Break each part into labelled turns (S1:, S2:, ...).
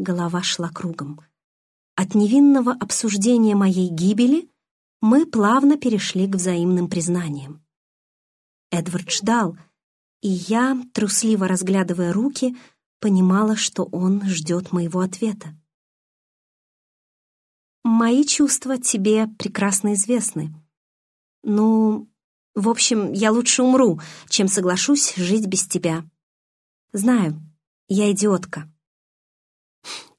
S1: голова шла кругом. От невинного обсуждения моей гибели мы плавно перешли к взаимным признаниям. Эдвард ждал, и я, трусливо разглядывая руки, понимала, что он ждет моего ответа. «Мои чувства тебе прекрасно известны. Ну, в общем, я лучше умру, чем соглашусь жить без тебя. Знаю, я идиотка».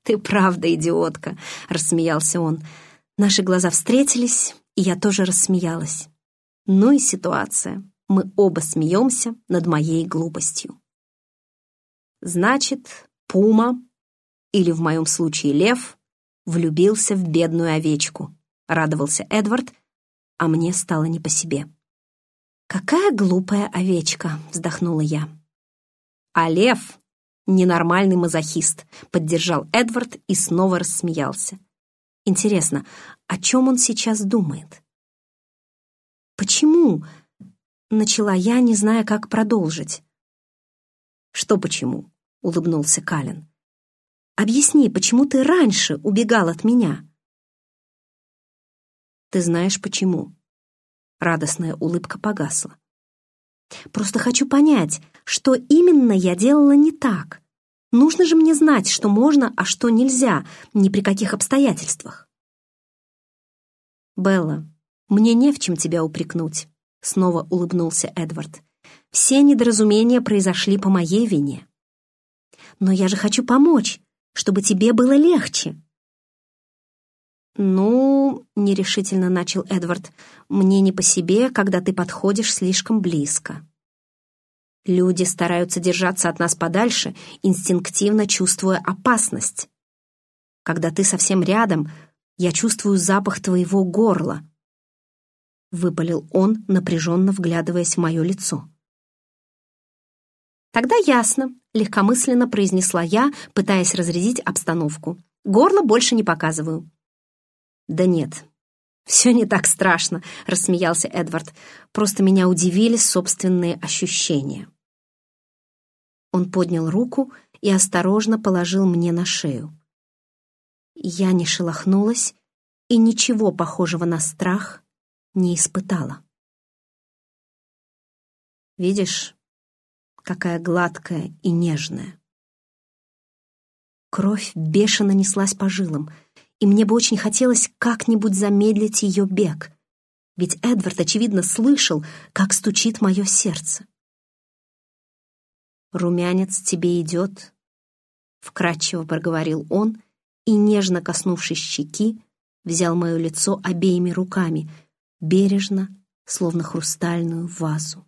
S1: «Ты правда идиотка», — рассмеялся он. Наши глаза встретились, и я тоже рассмеялась. Ну и ситуация. Мы оба смеемся над моей глупостью. Значит, Пума, или в моем случае Лев, влюбился в бедную овечку. Радовался Эдвард, а мне стало не по себе. «Какая глупая овечка!» — вздохнула я. «А Лев — ненормальный мазохист», — поддержал Эдвард и снова рассмеялся. «Интересно, о чем он сейчас думает?» «Почему?» — начала я, не зная, как продолжить. «Что почему?» — улыбнулся Калин. «Объясни, почему ты раньше убегал от меня?» «Ты знаешь, почему?» Радостная улыбка погасла. «Просто хочу понять, что именно я делала не так. Нужно же мне знать, что можно, а что нельзя, ни при каких обстоятельствах». «Белла, мне не в чем тебя упрекнуть», — снова улыбнулся Эдвард. «Все недоразумения произошли по моей вине». «Но я же хочу помочь, чтобы тебе было легче». «Ну...» — нерешительно начал Эдвард. «Мне не по себе, когда ты подходишь слишком близко». Люди стараются держаться от нас подальше, инстинктивно чувствуя опасность. Когда ты совсем рядом, я чувствую запах твоего горла. — выпалил он, напряженно вглядываясь в мое лицо. «Тогда ясно», — легкомысленно произнесла я, пытаясь разрядить обстановку. «Горло больше не показываю». «Да нет, все не так страшно», — рассмеялся Эдвард. «Просто меня удивили собственные ощущения». Он поднял руку и осторожно положил мне на шею. Я не шелохнулась, и ничего похожего на страх не испытала. Видишь, какая гладкая и нежная. Кровь бешено неслась по жилам, и мне бы очень хотелось как-нибудь замедлить ее бег, ведь Эдвард, очевидно, слышал, как стучит мое сердце. «Румянец тебе идет», — вкратчиво проговорил он, и, нежно коснувшись щеки, взял мое лицо обеими руками — бережно, словно хрустальную вазу.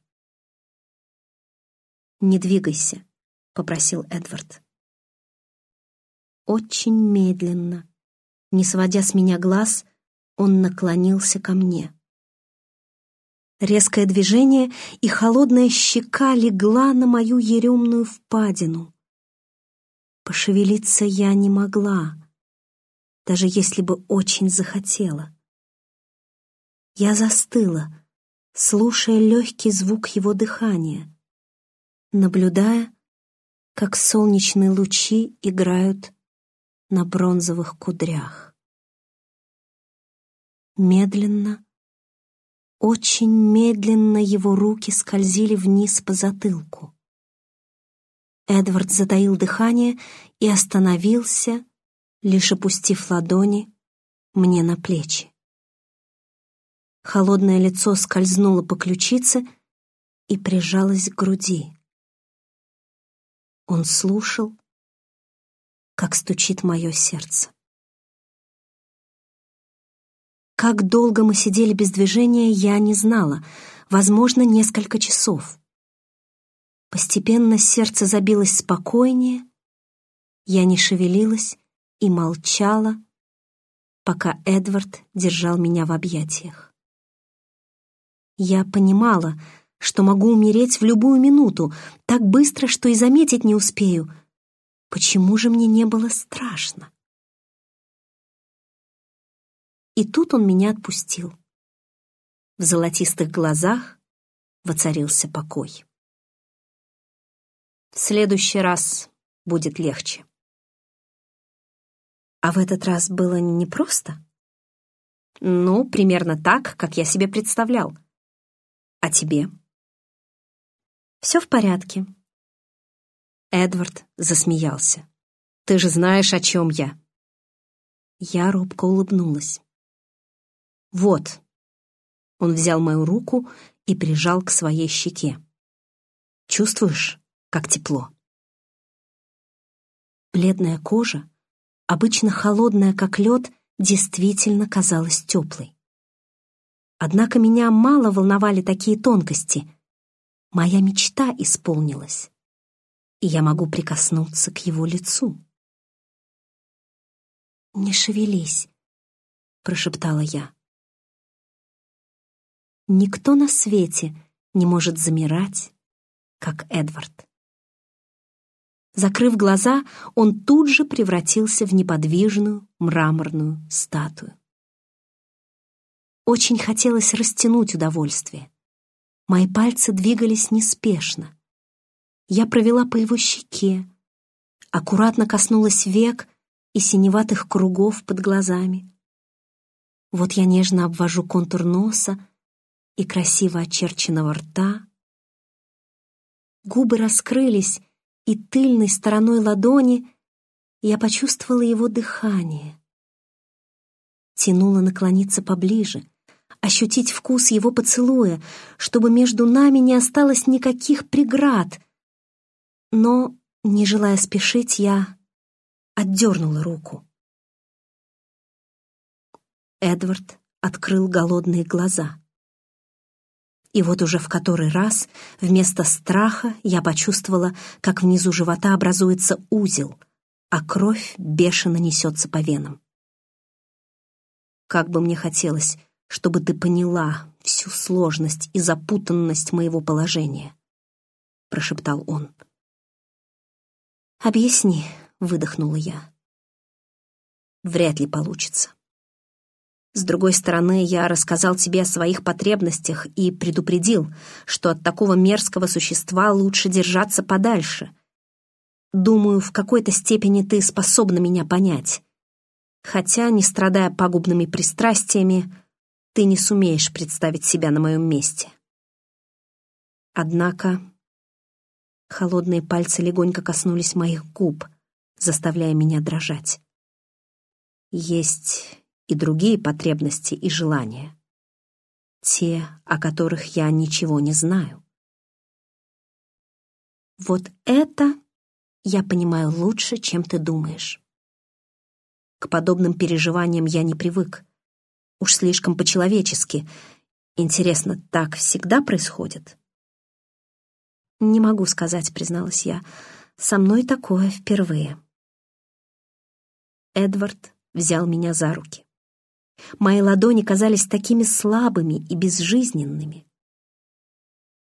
S1: «Не двигайся», — попросил Эдвард. Очень медленно, не сводя с меня глаз, он наклонился ко мне. Резкое движение, и холодная щека легла на мою еремную впадину. Пошевелиться я не могла, даже если бы очень захотела. Я застыла, слушая легкий звук его дыхания, наблюдая, как солнечные лучи играют на бронзовых кудрях. Медленно, очень медленно его руки скользили вниз по затылку. Эдвард затаил дыхание и остановился, лишь опустив ладони мне на плечи. Холодное лицо скользнуло по ключице и прижалось к груди. Он слушал, как стучит мое сердце. Как долго мы сидели без движения, я не знала, возможно, несколько часов. Постепенно сердце забилось спокойнее, я не шевелилась и молчала, пока Эдвард держал меня в объятиях. Я понимала, что могу умереть в любую минуту, так быстро, что и заметить не успею. Почему же мне не было страшно? И тут он меня отпустил. В золотистых глазах воцарился покой. В следующий раз будет легче. А в этот раз было непросто? Ну, примерно так, как я себе представлял. А тебе? Все в порядке. Эдвард засмеялся. Ты же знаешь, о чем я. Я робко улыбнулась. Вот. Он взял мою руку и прижал к своей щеке. Чувствуешь, как тепло? Бледная кожа, обычно холодная, как лед, действительно казалась теплой. Однако меня мало волновали такие тонкости. Моя мечта исполнилась, и я могу прикоснуться к его лицу. «Не шевелись», — прошептала я. Никто на свете не может замирать, как Эдвард. Закрыв глаза, он тут же превратился в неподвижную мраморную статую. Очень хотелось растянуть удовольствие. Мои пальцы двигались неспешно. Я провела по его щеке, аккуратно коснулась век и синеватых кругов под глазами. Вот я нежно обвожу контур носа и красиво очерченного рта. Губы раскрылись, и тыльной стороной ладони я почувствовала его дыхание. Тянула наклониться поближе, ощутить вкус его поцелуя, чтобы между нами не осталось никаких преград. Но, не желая спешить, я отдернула руку. Эдвард открыл голодные глаза. И вот уже в который раз вместо страха я почувствовала, как внизу живота образуется узел, а кровь бешено несется по венам. Как бы мне хотелось, чтобы ты поняла всю сложность и запутанность моего положения, — прошептал он. «Объясни», — выдохнула я. «Вряд ли получится. С другой стороны, я рассказал тебе о своих потребностях и предупредил, что от такого мерзкого существа лучше держаться подальше. Думаю, в какой-то степени ты способна меня понять. Хотя, не страдая пагубными пристрастиями, ты не сумеешь представить себя на моем месте. Однако холодные пальцы легонько коснулись моих губ, заставляя меня дрожать. Есть и другие потребности и желания. Те, о которых я ничего не знаю. Вот это я понимаю лучше, чем ты думаешь. К подобным переживаниям я не привык. Уж слишком по-человечески. Интересно, так всегда происходит? Не могу сказать, призналась я. Со мной такое впервые. Эдвард взял меня за руки. Мои ладони казались такими слабыми и безжизненными.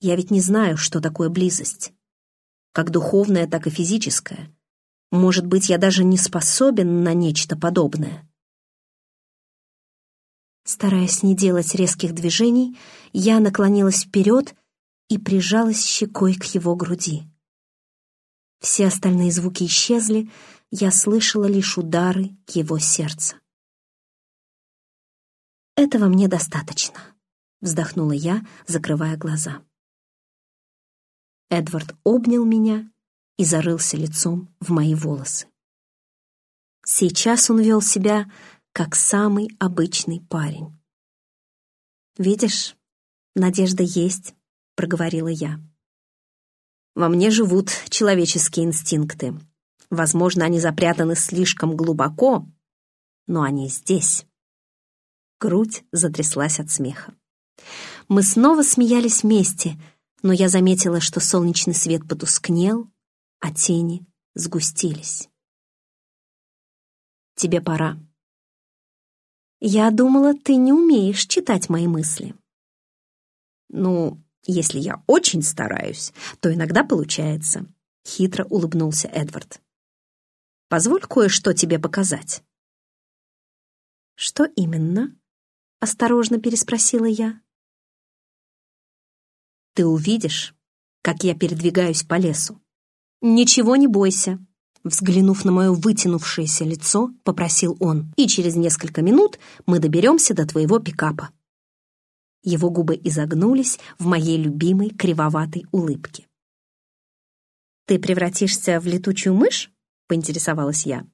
S1: Я ведь не знаю, что такое близость. Как духовная, так и физическая. Может быть, я даже не способен на нечто подобное. Стараясь не делать резких движений, я наклонилась вперед и прижалась щекой к его груди. Все остальные звуки исчезли, я слышала лишь удары его сердца. «Этого мне достаточно», — вздохнула я, закрывая глаза. Эдвард обнял меня и зарылся лицом в мои волосы. Сейчас он вел себя как самый обычный парень. «Видишь, надежда есть», — проговорила я. «Во мне живут человеческие инстинкты. Возможно, они запрятаны слишком глубоко, но они здесь». Грудь затряслась от смеха. Мы снова смеялись вместе, но я заметила, что солнечный свет потускнел, а тени сгустились. «Тебе пора». «Я думала, ты не умеешь читать мои мысли». «Ну, если я очень стараюсь, то иногда получается», — хитро улыбнулся Эдвард. «Позволь кое-что тебе показать». «Что именно?» Осторожно переспросила я. Ты увидишь, как я передвигаюсь по лесу. Ничего не бойся. Взглянув на мое вытянувшееся лицо, попросил он, «И через несколько минут мы доберемся до твоего пикапа». Его губы изогнулись в моей любимой кривоватой улыбке. «Ты превратишься в летучую мышь?» — поинтересовалась я.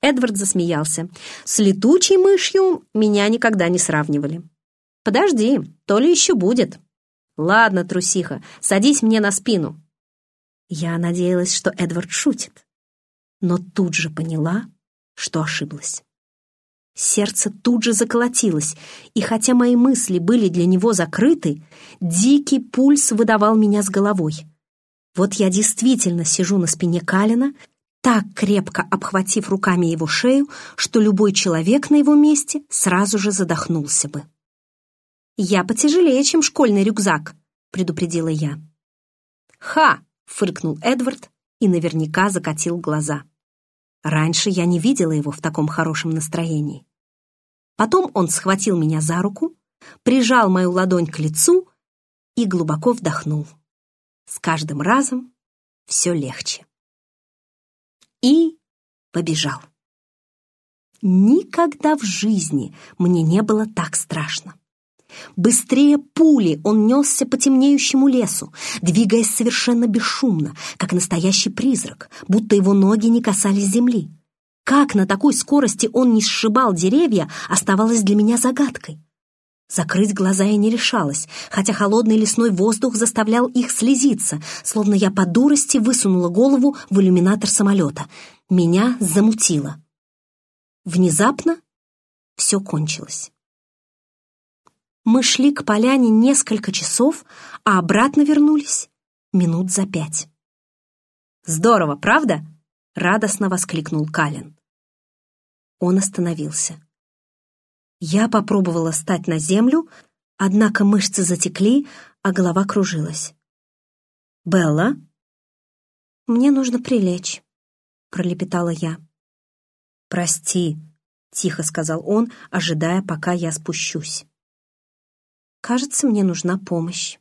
S1: Эдвард засмеялся. «С летучей мышью меня никогда не сравнивали». «Подожди, то ли еще будет». «Ладно, трусиха, садись мне на спину». Я надеялась, что Эдвард шутит, но тут же поняла, что ошиблась. Сердце тут же заколотилось, и хотя мои мысли были для него закрыты, дикий пульс выдавал меня с головой. Вот я действительно сижу на спине Калина, так крепко обхватив руками его шею, что любой человек на его месте сразу же задохнулся бы. «Я потяжелее, чем школьный рюкзак», — предупредила я. «Ха!» — фыркнул Эдвард и наверняка закатил глаза. Раньше я не видела его в таком хорошем настроении. Потом он схватил меня за руку, прижал мою ладонь к лицу и глубоко вдохнул. С каждым разом все легче. И побежал. Никогда в жизни мне не было так страшно. Быстрее пули он несся по темнеющему лесу, двигаясь совершенно бесшумно, как настоящий призрак, будто его ноги не касались земли. Как на такой скорости он не сшибал деревья, оставалось для меня загадкой. Закрыть глаза я не решалась, хотя холодный лесной воздух заставлял их слезиться, словно я по дурости высунула голову в иллюминатор самолета. Меня замутило. Внезапно все кончилось. Мы шли к поляне несколько часов, а обратно вернулись минут за пять. «Здорово, правда?» — радостно воскликнул Калин. Он остановился. Я попробовала встать на землю, однако мышцы затекли, а голова кружилась. «Белла?» «Мне нужно прилечь», — пролепетала я. «Прости», — тихо сказал он, ожидая, пока я спущусь. Кажется, мне нужна помощь.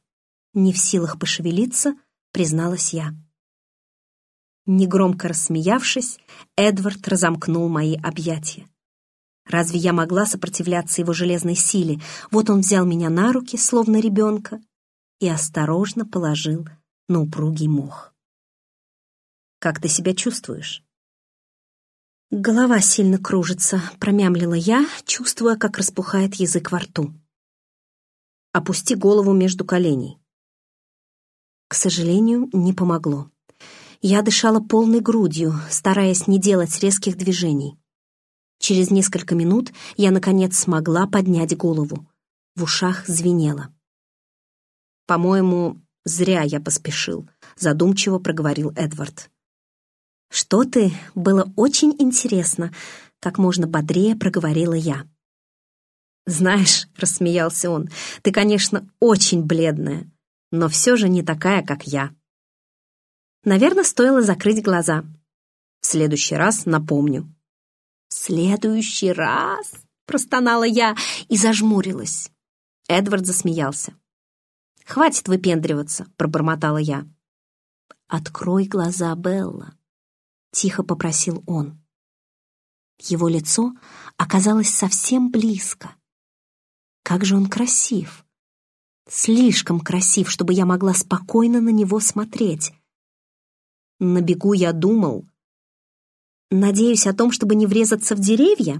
S1: Не в силах пошевелиться, призналась я. Негромко рассмеявшись, Эдвард разомкнул мои объятия. Разве я могла сопротивляться его железной силе? Вот он взял меня на руки, словно ребенка, и осторожно положил на упругий мох. «Как ты себя чувствуешь?» Голова сильно кружится, промямлила я, чувствуя, как распухает язык во рту. Опусти голову между коленей. К сожалению, не помогло. Я дышала полной грудью, стараясь не делать резких движений. Через несколько минут я, наконец, смогла поднять голову. В ушах звенело. «По-моему, зря я поспешил», — задумчиво проговорил Эдвард. «Что ты? Было очень интересно», — как можно бодрее проговорила я. «Знаешь», — рассмеялся он, — «ты, конечно, очень бледная, но все же не такая, как я». Наверное, стоило закрыть глаза. В следующий раз напомню. «В следующий раз?» — простонала я и зажмурилась. Эдвард засмеялся. «Хватит выпендриваться», — пробормотала я. «Открой глаза, Белла», — тихо попросил он. Его лицо оказалось совсем близко. Как же он красив! Слишком красив, чтобы я могла спокойно на него смотреть. На бегу я думал. Надеюсь о том, чтобы не врезаться в деревья?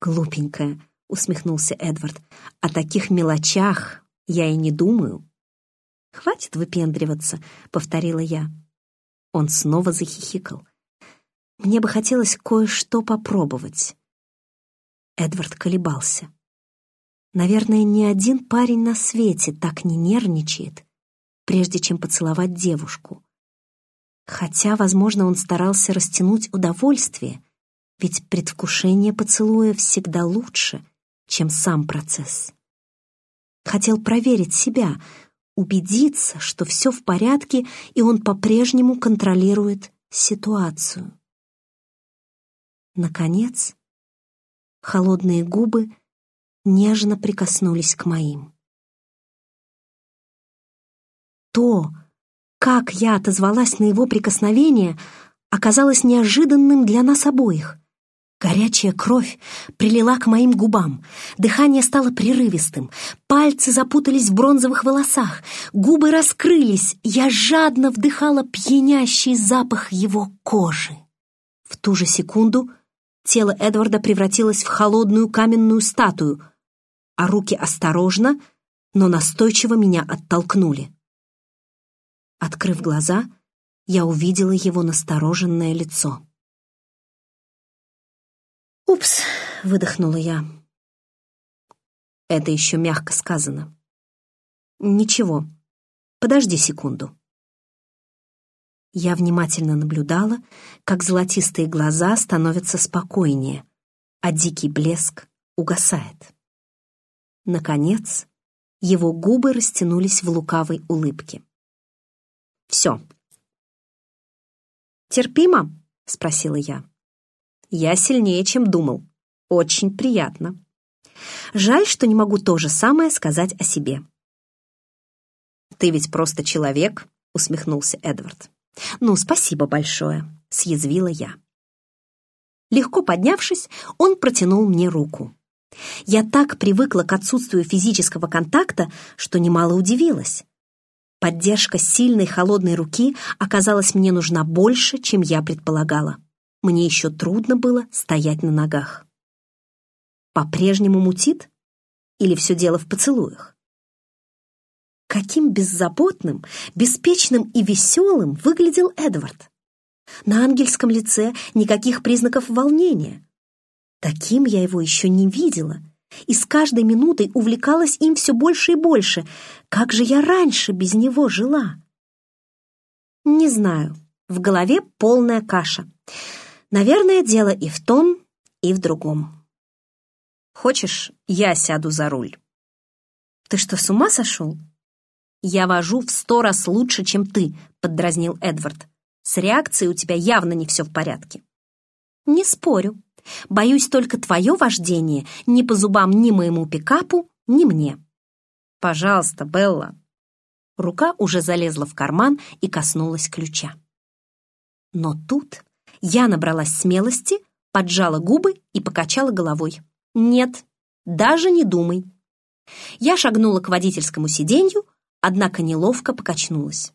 S1: Глупенькая, усмехнулся Эдвард. О таких мелочах я и не думаю. «Хватит выпендриваться», — повторила я. Он снова захихикал. «Мне бы хотелось кое-что попробовать». Эдвард колебался. Наверное, ни один парень на свете так не нервничает, прежде чем поцеловать девушку. Хотя, возможно, он старался растянуть удовольствие, ведь предвкушение поцелуя всегда лучше, чем сам процесс. Хотел проверить себя, убедиться, что все в порядке, и он по-прежнему контролирует ситуацию. Наконец, холодные губы нежно прикоснулись к моим. То, как я отозвалась на его прикосновение, оказалось неожиданным для нас обоих. Горячая кровь прилила к моим губам, дыхание стало прерывистым, пальцы запутались в бронзовых волосах, губы раскрылись, я жадно вдыхала пьянящий запах его кожи. В ту же секунду тело Эдварда превратилось в холодную каменную статую, а руки осторожно, но настойчиво меня оттолкнули. Открыв глаза, я увидела его настороженное лицо. «Упс!» — выдохнула я. Это еще мягко сказано. «Ничего, подожди секунду». Я внимательно наблюдала, как золотистые глаза становятся спокойнее, а дикий блеск угасает. Наконец, его губы растянулись в лукавой улыбке. «Все». «Терпимо?» — спросила я. Я сильнее, чем думал. Очень приятно. Жаль, что не могу то же самое сказать о себе. «Ты ведь просто человек», — усмехнулся Эдвард. «Ну, спасибо большое», — съязвила я. Легко поднявшись, он протянул мне руку. Я так привыкла к отсутствию физического контакта, что немало удивилась. Поддержка сильной холодной руки оказалась мне нужна больше, чем я предполагала мне еще трудно было стоять на ногах. По-прежнему мутит? Или все дело в поцелуях? Каким беззаботным, беспечным и веселым выглядел Эдвард. На ангельском лице никаких признаков волнения. Таким я его еще не видела, и с каждой минутой увлекалась им все больше и больше. Как же я раньше без него жила? Не знаю, в голове полная каша. Наверное, дело и в том, и в другом. Хочешь, я сяду за руль? Ты что, с ума сошел? Я вожу в сто раз лучше, чем ты, поддразнил Эдвард. С реакцией у тебя явно не все в порядке. Не спорю. Боюсь, только твое вождение не по зубам ни моему пикапу, ни мне. Пожалуйста, Белла. Рука уже залезла в карман и коснулась ключа. Но тут я набралась смелости, поджала губы и покачала головой. «Нет, даже не думай». Я шагнула к водительскому сиденью, однако неловко покачнулась.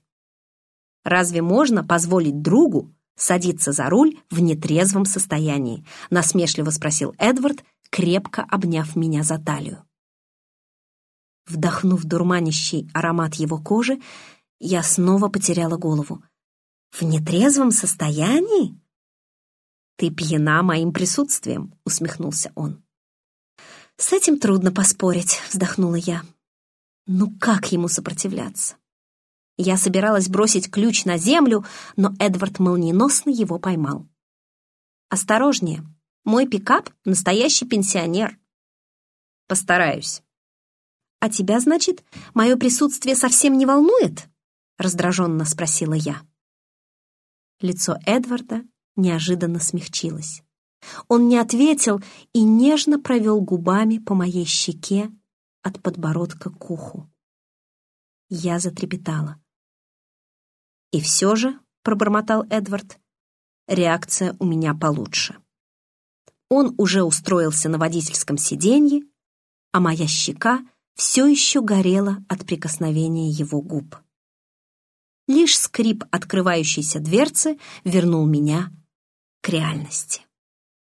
S1: «Разве можно позволить другу садиться за руль в нетрезвом состоянии?» насмешливо спросил Эдвард, крепко обняв меня за талию. Вдохнув дурманящий аромат его кожи, я снова потеряла голову. «В нетрезвом состоянии?» «Ты пьяна моим присутствием», — усмехнулся он. «С этим трудно поспорить», — вздохнула я. «Ну как ему сопротивляться?» Я собиралась бросить ключ на землю, но Эдвард молниеносно его поймал. «Осторожнее, мой пикап — настоящий пенсионер». «Постараюсь». «А тебя, значит, мое присутствие совсем не волнует?» — раздраженно спросила я. Лицо Эдварда неожиданно смягчилась. Он не ответил и нежно провел губами по моей щеке от подбородка к уху. Я затрепетала. «И все же», — пробормотал Эдвард, — «реакция у меня получше». Он уже устроился на водительском сиденье, а моя щека все еще горела от прикосновения его губ. Лишь скрип открывающейся дверцы вернул меня к реальности.